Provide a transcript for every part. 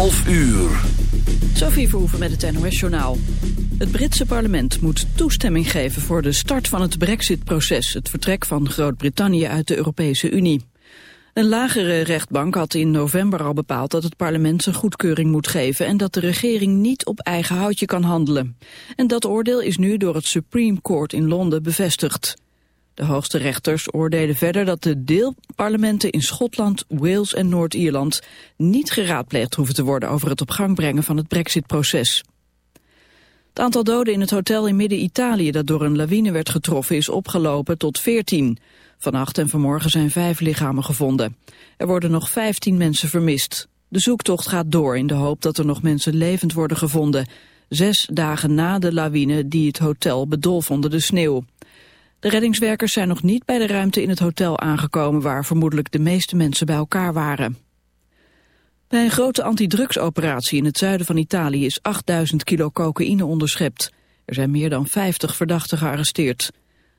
11 uur. Sophie Verhoeven met het NOS-journaal. Het Britse parlement moet toestemming geven voor de start van het brexit-proces... het vertrek van Groot-Brittannië uit de Europese Unie. Een lagere rechtbank had in november al bepaald dat het parlement zijn goedkeuring moet geven... en dat de regering niet op eigen houtje kan handelen. En dat oordeel is nu door het Supreme Court in Londen bevestigd. De hoogste rechters oordelen verder dat de deelparlementen in Schotland, Wales en Noord-Ierland niet geraadpleegd hoeven te worden over het op gang brengen van het brexit-proces. Het aantal doden in het hotel in Midden-Italië dat door een lawine werd getroffen is opgelopen tot 14. Vannacht en vanmorgen zijn vijf lichamen gevonden. Er worden nog 15 mensen vermist. De zoektocht gaat door in de hoop dat er nog mensen levend worden gevonden. Zes dagen na de lawine die het hotel bedolf onder de sneeuw. De reddingswerkers zijn nog niet bij de ruimte in het hotel aangekomen... waar vermoedelijk de meeste mensen bij elkaar waren. Bij een grote antidrugsoperatie in het zuiden van Italië... is 8000 kilo cocaïne onderschept. Er zijn meer dan 50 verdachten gearresteerd.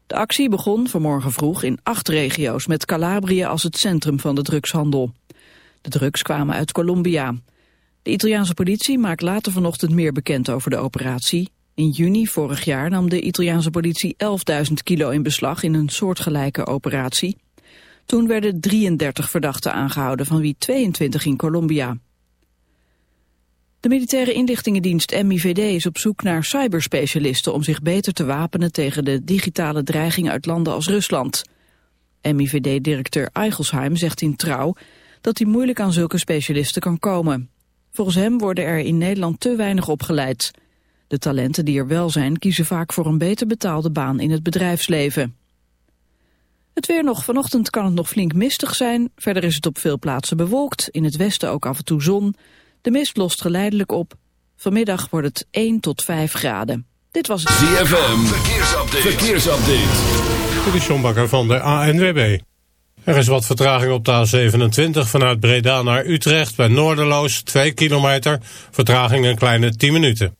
De actie begon vanmorgen vroeg in acht regio's... met Calabria als het centrum van de drugshandel. De drugs kwamen uit Colombia. De Italiaanse politie maakt later vanochtend meer bekend over de operatie. In juni vorig jaar nam de Italiaanse politie 11.000 kilo in beslag in een soortgelijke operatie. Toen werden 33 verdachten aangehouden, van wie 22 in Colombia. De militaire inlichtingendienst MIVD is op zoek naar cyberspecialisten om zich beter te wapenen tegen de digitale dreiging uit landen als Rusland. MIVD-directeur Eichelsheim zegt in Trouw dat hij moeilijk aan zulke specialisten kan komen. Volgens hem worden er in Nederland te weinig opgeleid. De talenten die er wel zijn kiezen vaak voor een beter betaalde baan in het bedrijfsleven. Het weer nog. Vanochtend kan het nog flink mistig zijn. Verder is het op veel plaatsen bewolkt. In het westen ook af en toe zon. De mist lost geleidelijk op. Vanmiddag wordt het 1 tot 5 graden. Dit was het ZFM. Verkeersupdate. Verkeersupdate. Dit is John Bakker van de ANWB. Er is wat vertraging op de A27 vanuit Breda naar Utrecht bij Noorderloos, 2 kilometer. Vertraging een kleine 10 minuten.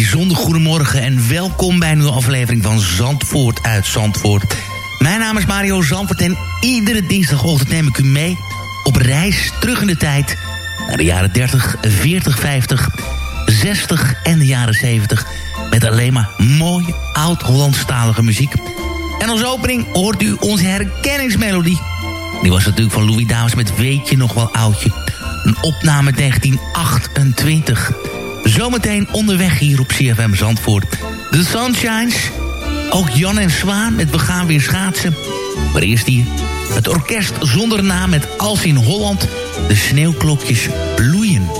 bijzonder goedemorgen en welkom bij een nieuwe aflevering van Zandvoort uit Zandvoort. Mijn naam is Mario Zandvoort en iedere dinsdagochtend neem ik u mee op reis terug in de tijd naar de jaren 30, 40, 50, 60 en de jaren 70 met alleen maar mooie oud-Hollandstalige muziek. En als opening hoort u onze herkenningsmelodie. Die was natuurlijk van Louis Davis met Weet je nog wel oudje. Een opname 1928. Zometeen onderweg hier op CFM Zandvoort. The Sunshines. Ook Jan en Zwaan met We gaan weer schaatsen. Maar eerst hier het orkest zonder naam met Als in Holland. De sneeuwklokjes bloeien.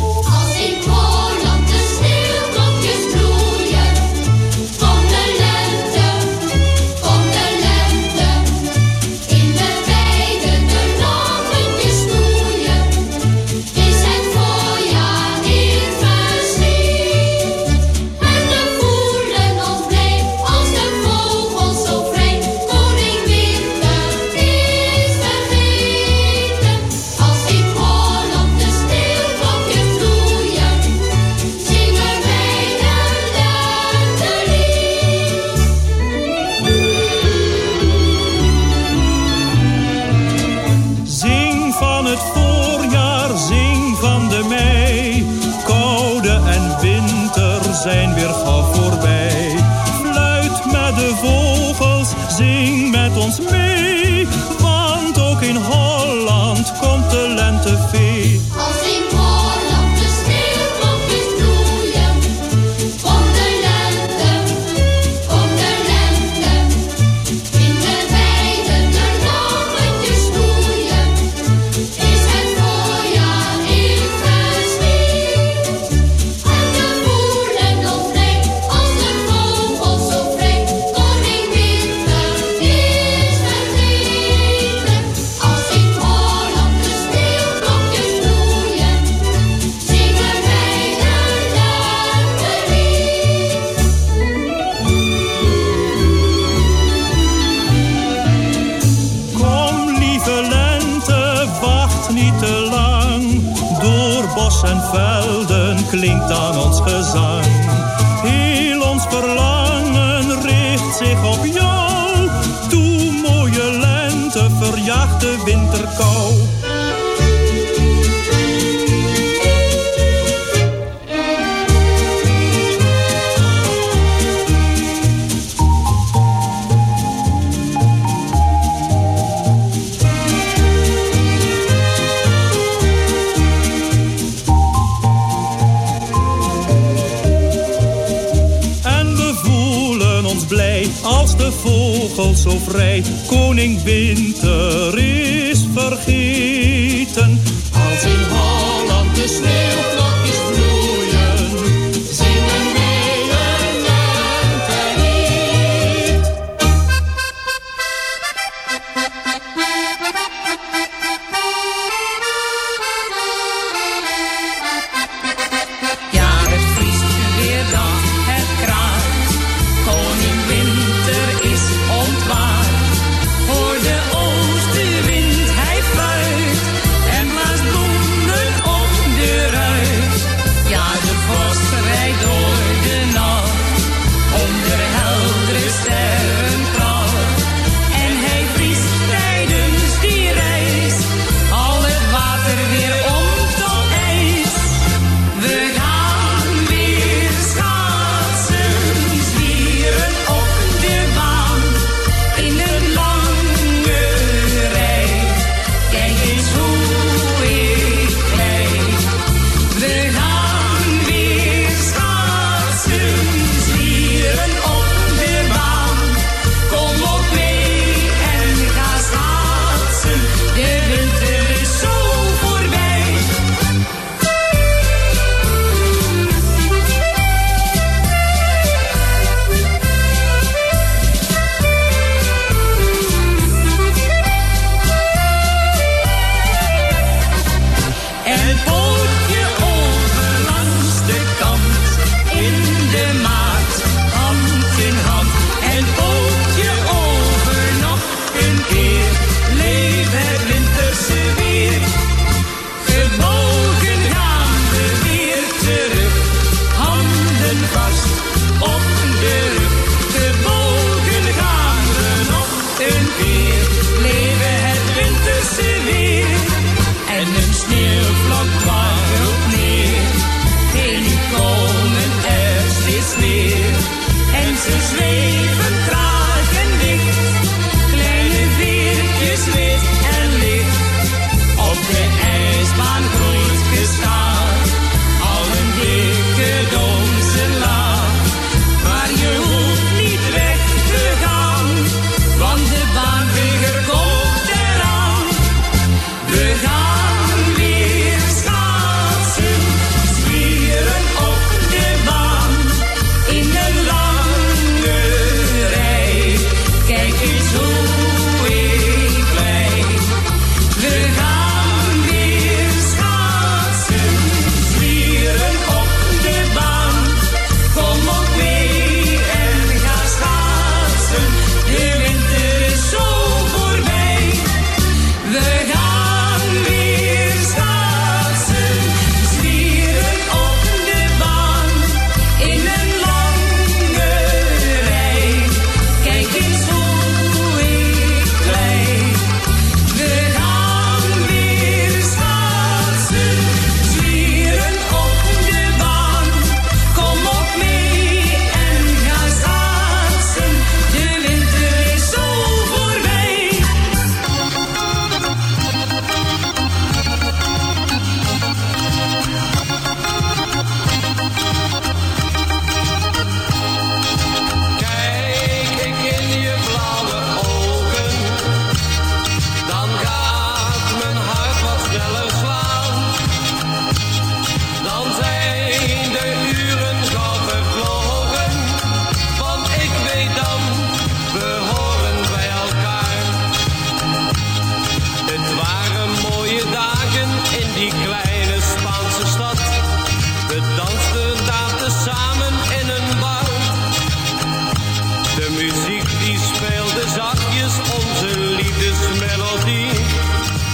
die speelde zachtjes onze liefdesmelodie.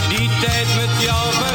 Die tijd met jou.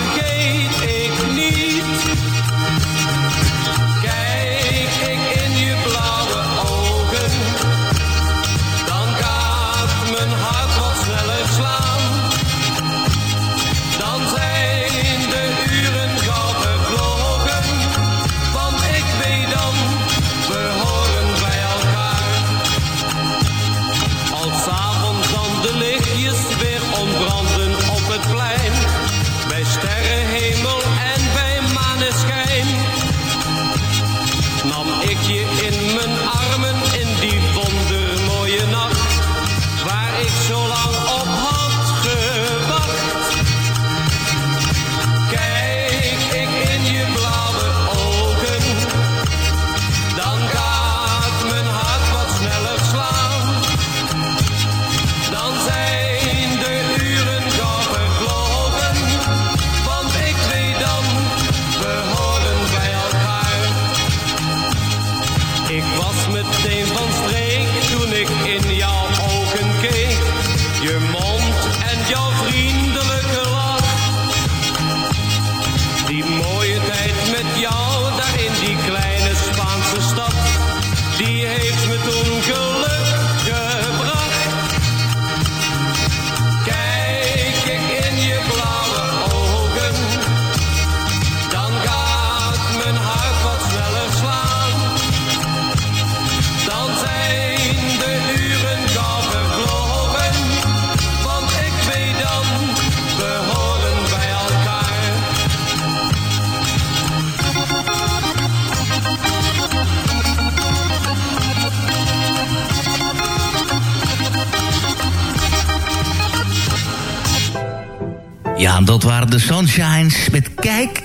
Ja, dat waren de Sunshines met Kijk,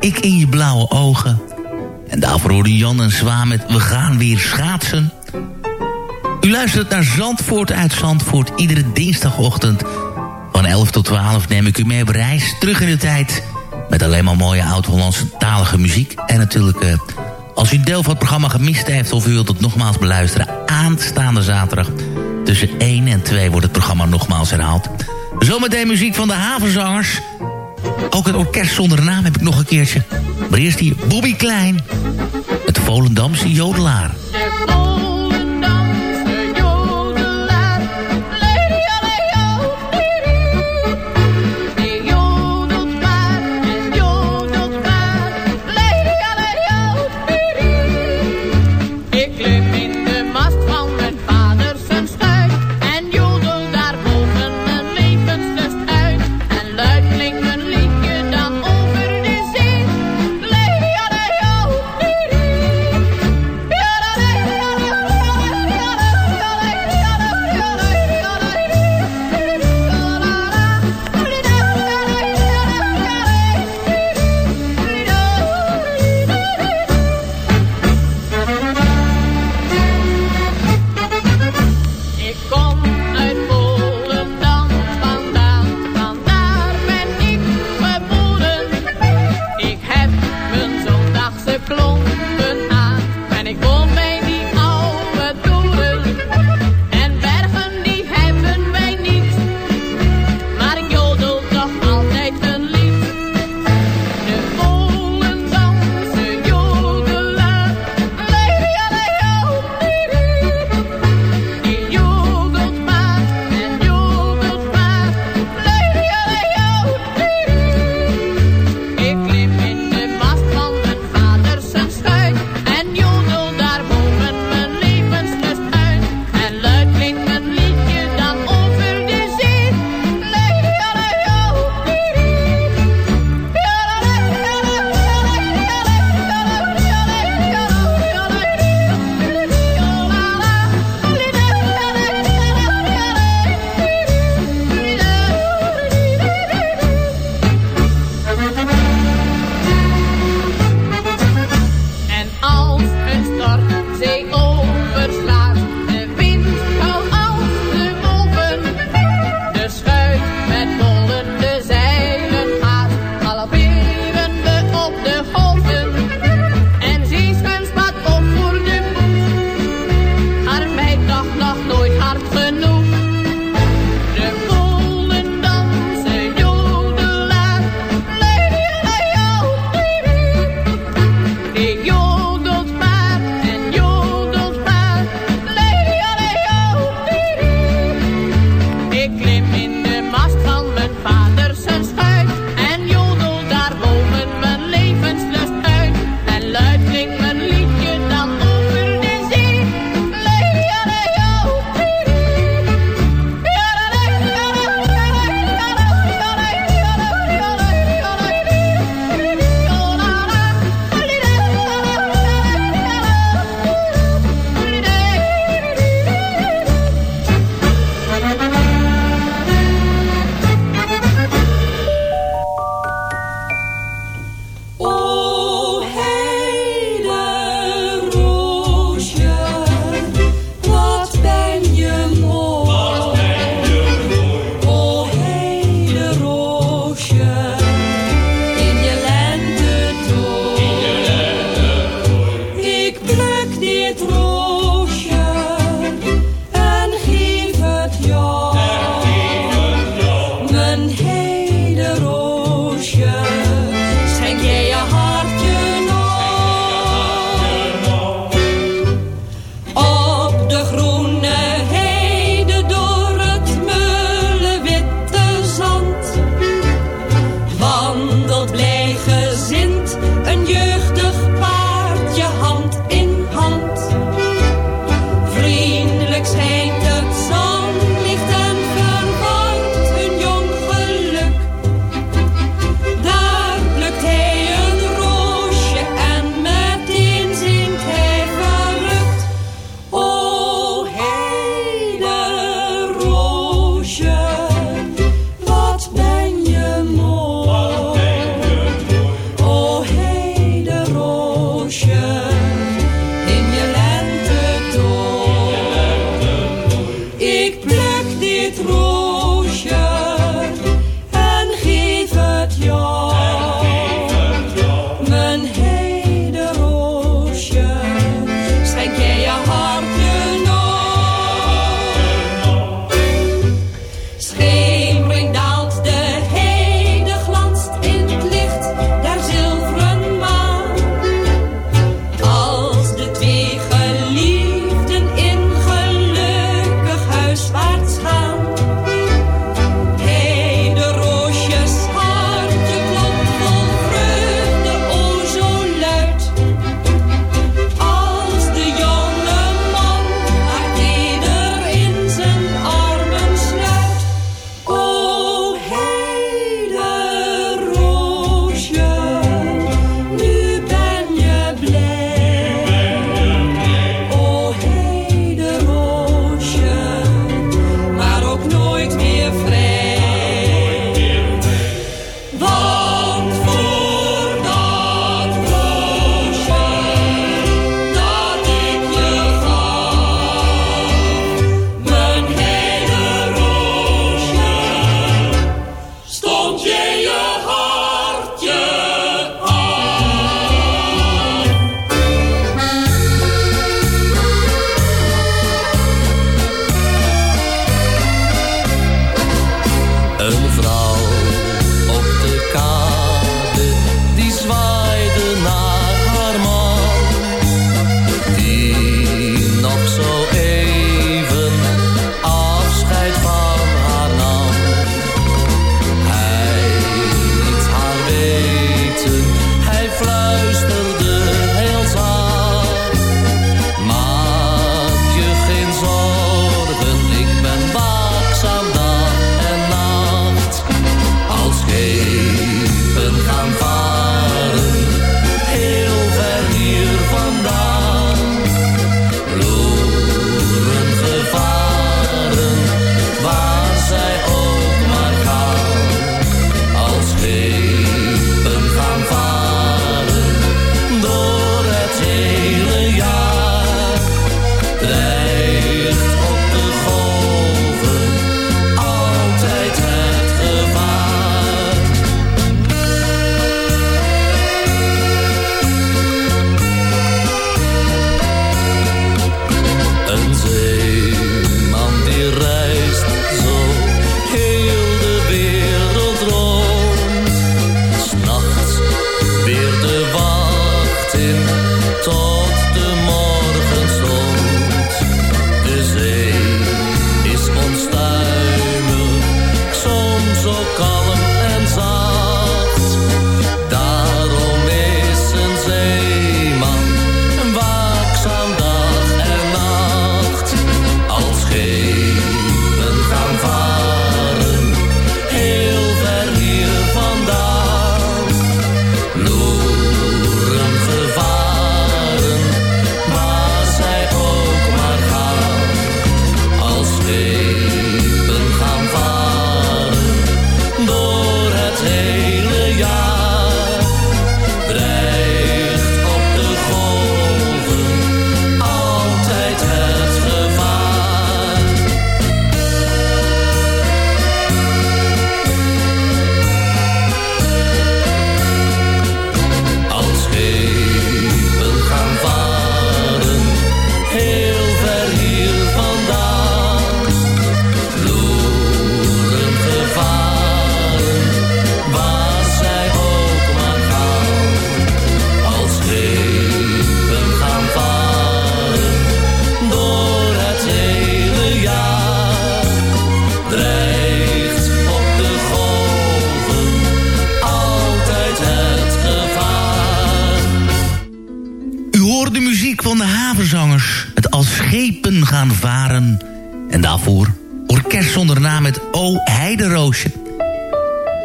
ik in je blauwe ogen. En daarvoor hoorde Jan en Zwaan met We gaan weer schaatsen. U luistert naar Zandvoort uit Zandvoort. Iedere dinsdagochtend van 11 tot 12 neem ik u mee op reis terug in de tijd. Met alleen maar mooie oud-Hollandse talige muziek. En natuurlijk, eh, als u een deel van het programma gemist heeft... of u wilt het nogmaals beluisteren, aanstaande zaterdag... tussen 1 en 2 wordt het programma nogmaals herhaald. Zometeen muziek van de havenzangers. Ook het orkest zonder naam heb ik nog een keertje. Maar eerst hier Bobby Klein. Het Volendamse jodelaar.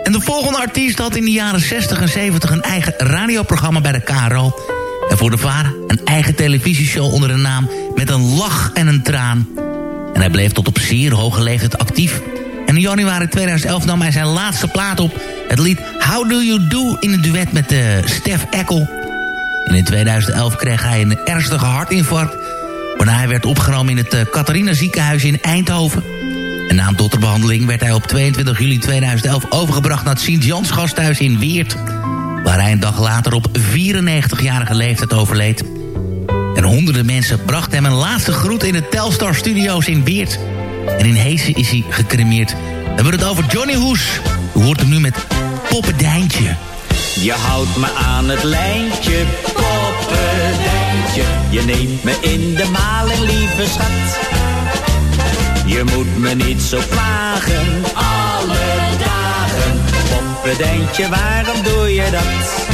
En de volgende artiest had in de jaren 60 en 70 een eigen radioprogramma bij de KRO. En voor de vader een eigen televisieshow onder de naam Met een lach en een traan. En hij bleef tot op zeer hoge leeftijd actief. En in januari 2011 nam hij zijn laatste plaat op. Het lied How Do You Do in een duet met eh, Stef Eckel. En in 2011 kreeg hij een ernstige hartinfarct. Waarna hij werd opgenomen in het eh, Catharina ziekenhuis in Eindhoven. En na een dotterbehandeling werd hij op 22 juli 2011 overgebracht naar het Sint-Jans gasthuis in Weert. Waar hij een dag later op 94-jarige leeftijd overleed. En honderden mensen brachten hem een laatste groet in de Telstar Studios in Weert. En in Heesen is hij gecremeerd. We hebben het over Johnny Hoes. U hoort hem nu met Poppendijntje. Je houdt me aan het lijntje, poppendijntje. Je neemt me in de maling, lieve schat. Je moet me niet zo plagen, alle dagen. Poppendijntje, waarom doe je dat?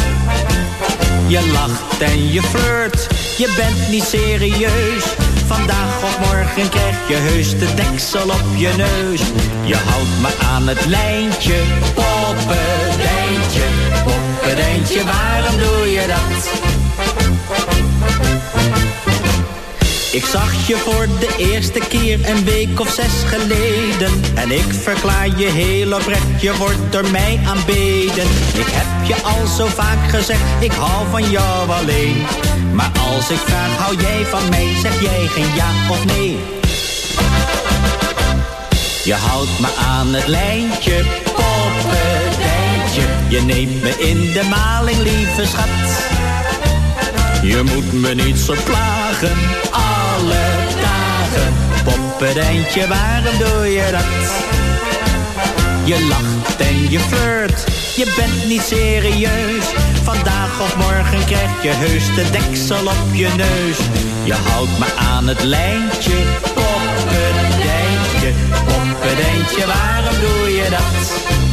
Je lacht en je flirt, je bent niet serieus. Vandaag of morgen krijg je heus de deksel op je neus. Je houdt me aan het lijntje, poppendijntje. Poppendijntje, waarom doe je Ik zag je voor de eerste keer een week of zes geleden. En ik verklaar je heel oprecht, je wordt door mij aanbeden. Ik heb je al zo vaak gezegd, ik hou van jou alleen. Maar als ik vraag, hou jij van mij, zeg jij geen ja of nee. Je houdt me aan het lijntje, poppendijntje. Je neemt me in de maling, lieve schat. Je moet me niet zo plagen, alle dagen. Poppendijntje, waarom doe je dat? Je lacht en je flirt, je bent niet serieus. Vandaag of morgen krijg je heus de deksel op je neus. Je houdt me aan het lijntje, poppendijntje. Poppendijntje, waarom doe je dat?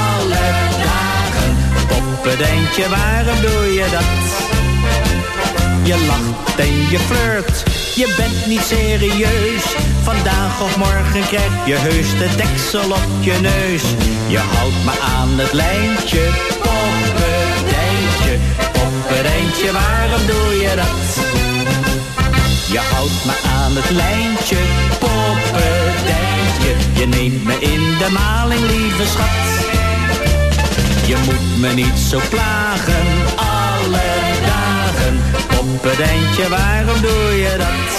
alle dagen. Waarom doe je dat? Je lacht en je flirt, je bent niet serieus. Vandaag of morgen krijg je heus de deksel op je neus. Je houdt me aan het lijntje, poppendijntje. Poppendijntje, waarom doe je dat? Je houdt me aan het lijntje, poppendijntje. Je neemt me in de maling, lieve schat. Je moet me niet zo plagen, alle dagen. Poppendijntje, waarom doe je dat?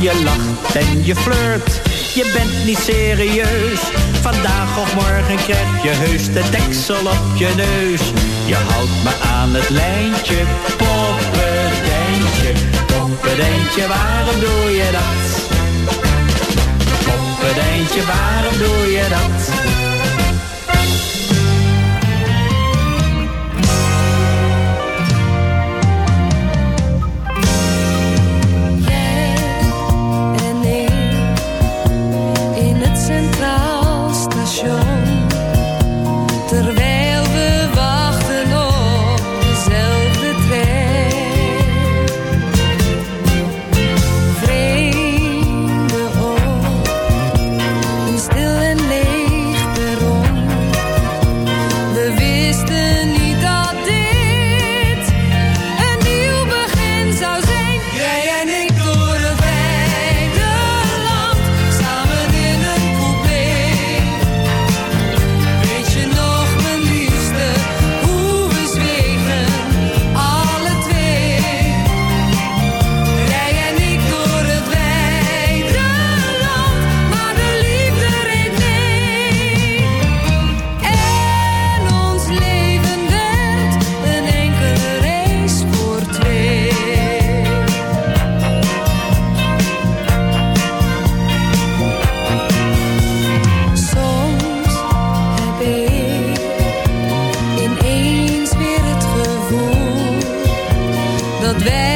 Je lacht en je flirt, je bent niet serieus. Vandaag of morgen krijg je heus de deksel op je neus. Je houdt me aan het lijntje, poppendijntje. Poppendijntje, waarom doe je dat? Poppendijntje, waarom doe je dat? weg.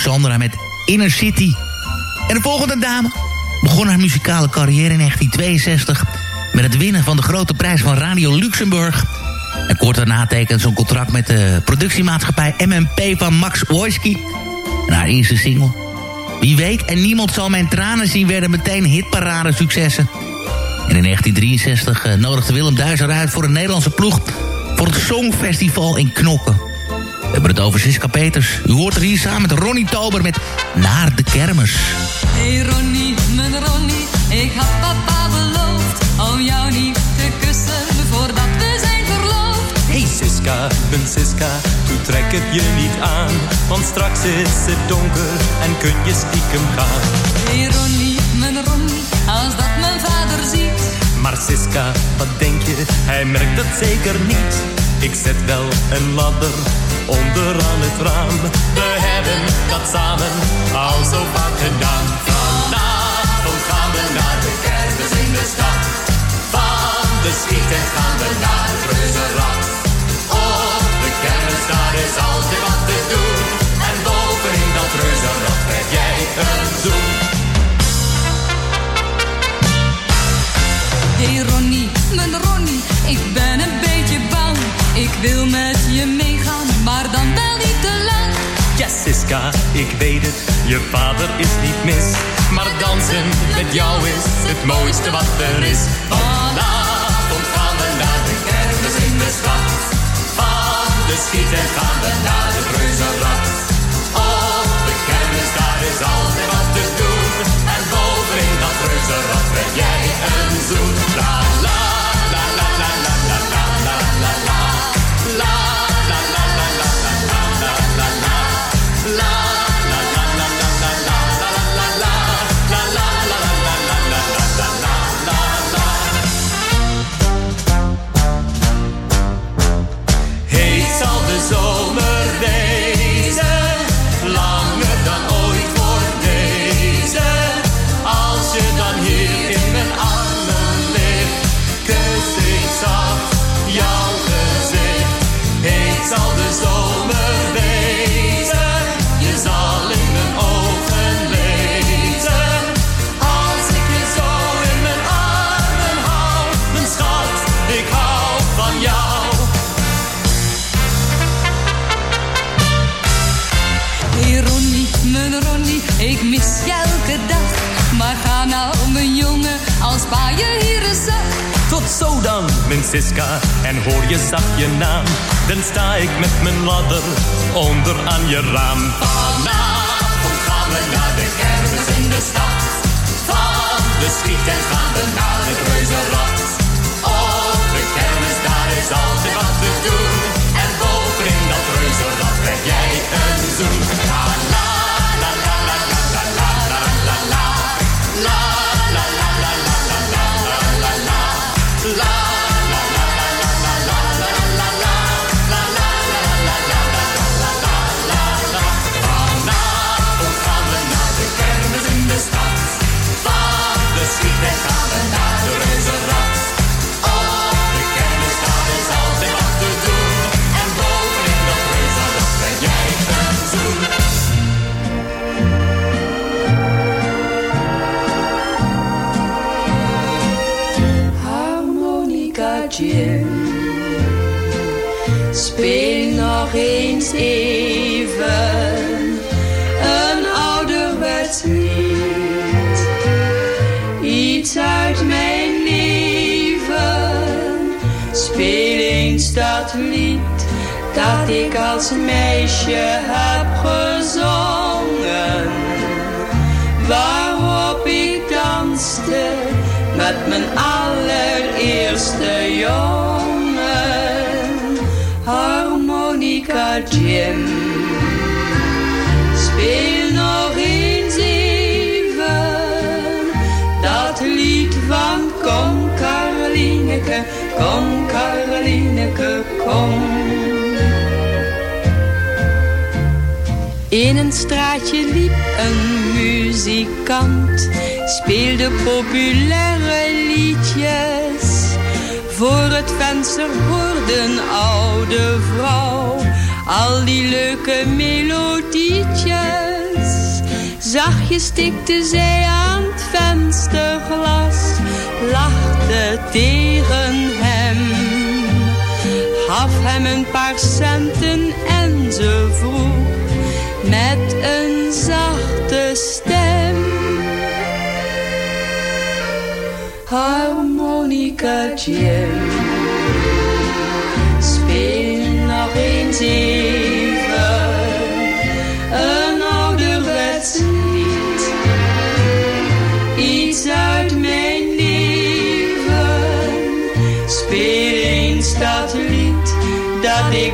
Sandra met Inner City. En de volgende dame begon haar muzikale carrière in 1962... met het winnen van de grote prijs van Radio Luxemburg. En kort daarna tekende ze een contract met de productiemaatschappij MMP van Max Wojski. En haar eerste single. Wie weet en niemand zal mijn tranen zien werden meteen hitparade successen. En in 1963 eh, nodigde Willem Duizer uit voor een Nederlandse ploeg... voor het Songfestival in Knokken. We hebben het over Siska Peters. U hoort er hier samen met Ronnie Tober met Naar de Kermis. Hey Ronnie, mijn Ronnie, ik had papa beloofd om jou niet te kussen voordat we zijn verloofd. Hey Siska, mijn Siska, doe trek het je niet aan. Want straks is het donker en kun je stiekem gaan. Hey Ronnie, mijn Ronnie, als dat mijn vader ziet. Maar Siska, wat denk je, hij merkt het zeker niet. Ik zet wel een ladder onderaan het raam. We hebben dat samen al zo vaak gedaan. Vanavond gaan we naar de kermis in de stad. Van de schieten gaan we naar het reuzenrad. Op de kermis daar is altijd wat te doen. En bovenin dat reuzenrad krijg jij een zoen. Hey Ronnie, mijn Ronnie, ik ben een beetje bang. Ik wil met Ik weet het, je vader is niet mis. Maar dansen met jou is het mooiste wat er is. Vanavond gaan we naar de kermis in de stad. Van de schieten gaan we naar het reuzenrad. Op de kermis, daar is altijd wat te doen. En bovenin dat reuzenrad krijg jij een zoen. En hoor je zacht je naam. Dan sta ik met mijn ladder onder aan je raam. Vanavond gaan we naar de kermis in de stad. Van de schieten gaan we naar het reuzenrad. Op de kermis, daar is altijd wat te doen. En bovenin dat reuzenrad krijg jij een zoen. Nog eens even een ouderwets lied. Iets uit mijn leven. Speel eens dat lied dat ik als meisje heb gezongen. Waarop ik danste met mijn allereerste jongen. Jim. Speel nog eens even dat lied van Kom Karolineke, kom Karolineke, kom. In een straatje liep een muzikant, speelde populaire liedjes. Voor het venster hoorde een oude vrouw al die leuke melodietjes. Zachtjes tikte zij aan het vensterglas, lachte tegen hem. gaf hem een paar centen en ze vroeg met een zachte stem. Harmonica Jim, speel nog eens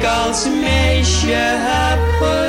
als meisje heb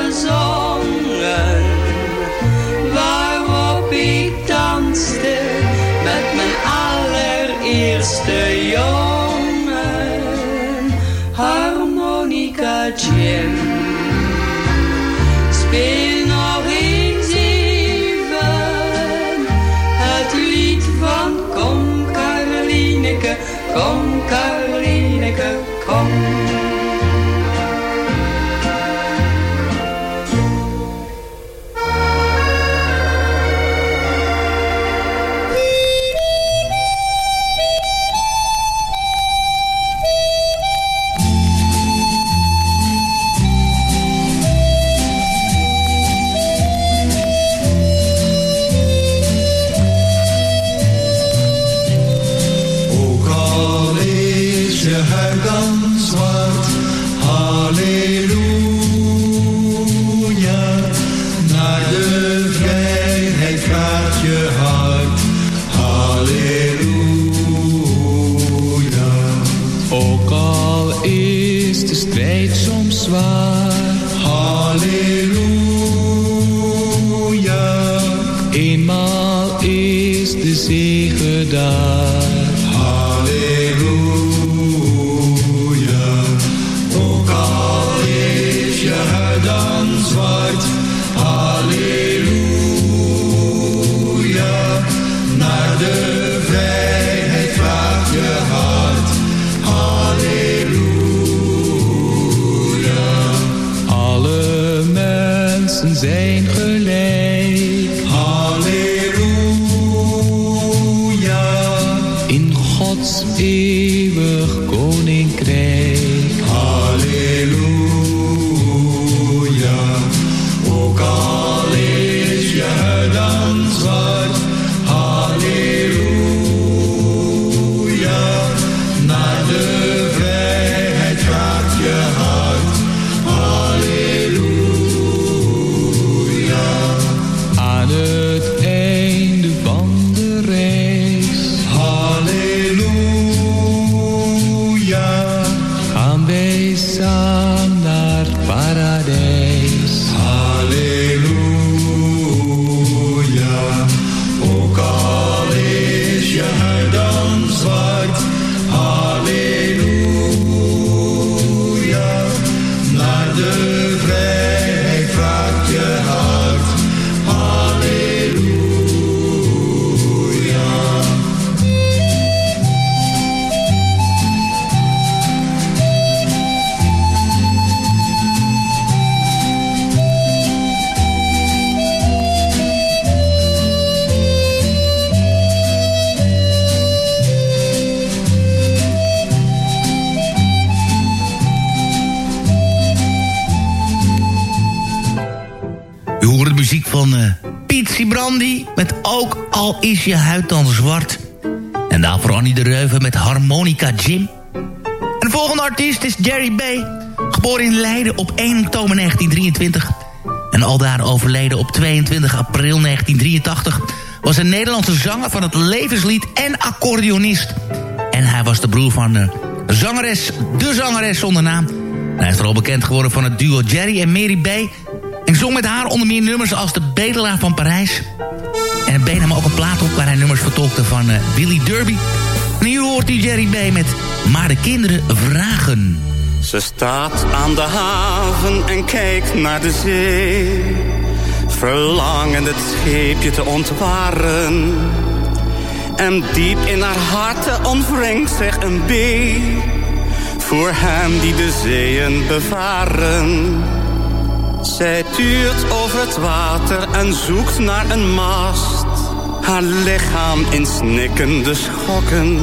zwaar. Halleluja. Eenmaal is de zege daar. Brandy met Ook al is je huid dan zwart. En daarvoor Annie de Reuven met Harmonica Jim. En de volgende artiest is Jerry B. Geboren in Leiden op 1 oktober 1923. En aldaar overleden op 22 april 1983... was een Nederlandse zanger van het levenslied en accordeonist. En hij was de broer van de zangeres, de zangeres zonder naam. En hij is vooral bekend geworden van het duo Jerry en Mary B... Zong met haar onder meer nummers als De Bedelaar van Parijs. En het hem ook een plaat op waar hij nummers vertolkte van eh, Willy Derby. En hier hoort hij Jerry B. met Maar de kinderen vragen. Ze staat aan de haven en kijkt naar de zee. Verlangend het scheepje te ontwaren. En diep in haar hart ontwringt zich een bee. Voor hem die de zeeën bevaren. Zij tuurt over het water en zoekt naar een mast. Haar lichaam in snikkende schokken.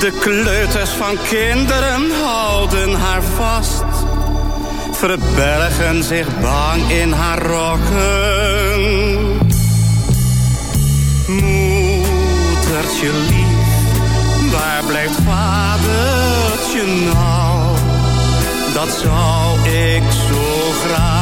De kleuters van kinderen houden haar vast. Verbergen zich bang in haar rokken. Moedertje lief, waar blijft vadertje nou? Dat zou ik zo graag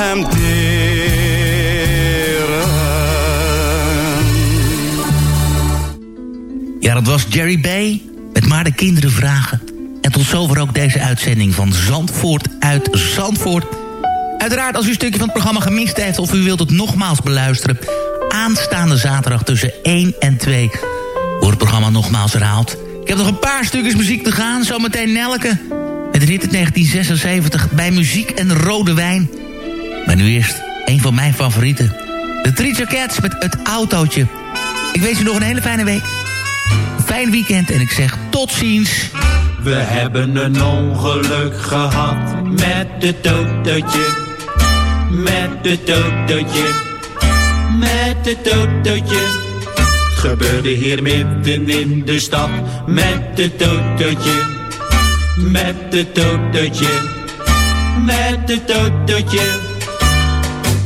hem. Ja, dat was Jerry Bay met Maar de Kinderen Vragen. En tot zover ook deze uitzending van Zandvoort uit Zandvoort. Uiteraard, als u een stukje van het programma gemist heeft... of u wilt het nogmaals beluisteren... aanstaande zaterdag tussen 1 en 2 wordt het programma nogmaals herhaald. Ik heb nog een paar stukjes muziek te gaan. Zometeen Nelke met uit 1976 bij Muziek en Rode Wijn. Maar nu eerst een van mijn favorieten. De Three Cats met het autootje. Ik wens u nog een hele fijne week. Een fijn weekend en ik zeg tot ziens. We hebben een ongeluk gehad met het autootje. Met het autootje. Met het autootje. Gebeurde hier midden in de stad. Met het autootje. Met het autootje. Met het autootje.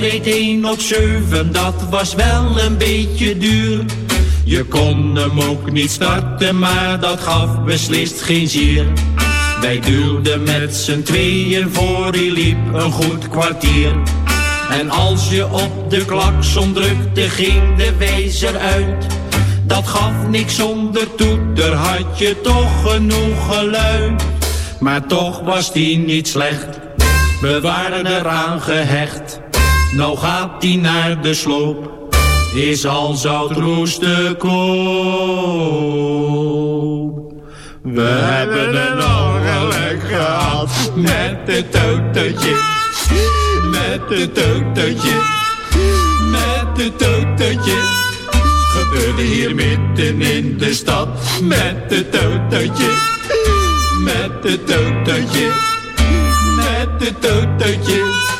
Reed 1 op 7, dat was wel een beetje duur. Je kon hem ook niet starten, maar dat gaf beslist geen zier. Wij duwden met z'n tweeën voor, hij liep een goed kwartier. En als je op de klakson drukte, ging de wezer uit. Dat gaf niks zonder toeter, had je toch genoeg geluid. Maar toch was die niet slecht, we waren eraan gehecht. Nou gaat die naar de sloop, is al zout roest te koop. We hebben een ongeluk gehad met het autootje, met het autootje, met het autootje. Gebeurde hier midden in de stad met het autootje, met het autootje, met het autootje.